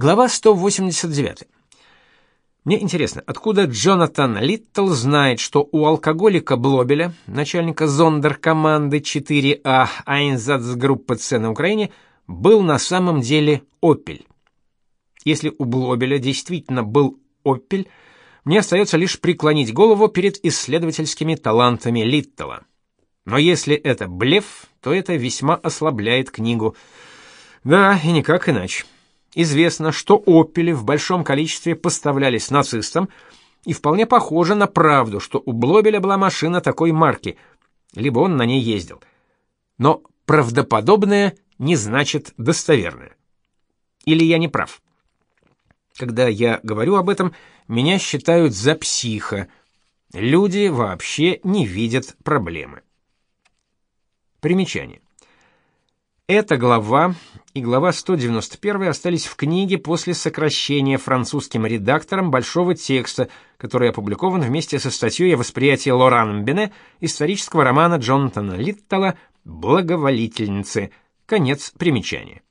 Глава 189. Мне интересно, откуда Джонатан Литтл знает, что у алкоголика Блобеля, начальника зондеркоманды 4А Айнзацгруппы Ц на Украине, был на самом деле «Опель». Если у Блобеля действительно был «Опель», мне остается лишь преклонить голову перед исследовательскими талантами Литтла. Но если это блеф, то это весьма ослабляет книгу. Да, и никак иначе. Известно, что «Опели» в большом количестве поставлялись нацистам, и вполне похоже на правду, что у Блобеля была машина такой марки, либо он на ней ездил. Но правдоподобное не значит достоверное. Или я не прав? Когда я говорю об этом, меня считают за психа. Люди вообще не видят проблемы. Примечание. Эта глава и глава 191 остались в книге после сокращения французским редактором большого текста, который опубликован вместе со статьей о восприятии Лоран Бене исторического романа Джонатана Литтала «Благоволительницы». Конец примечания.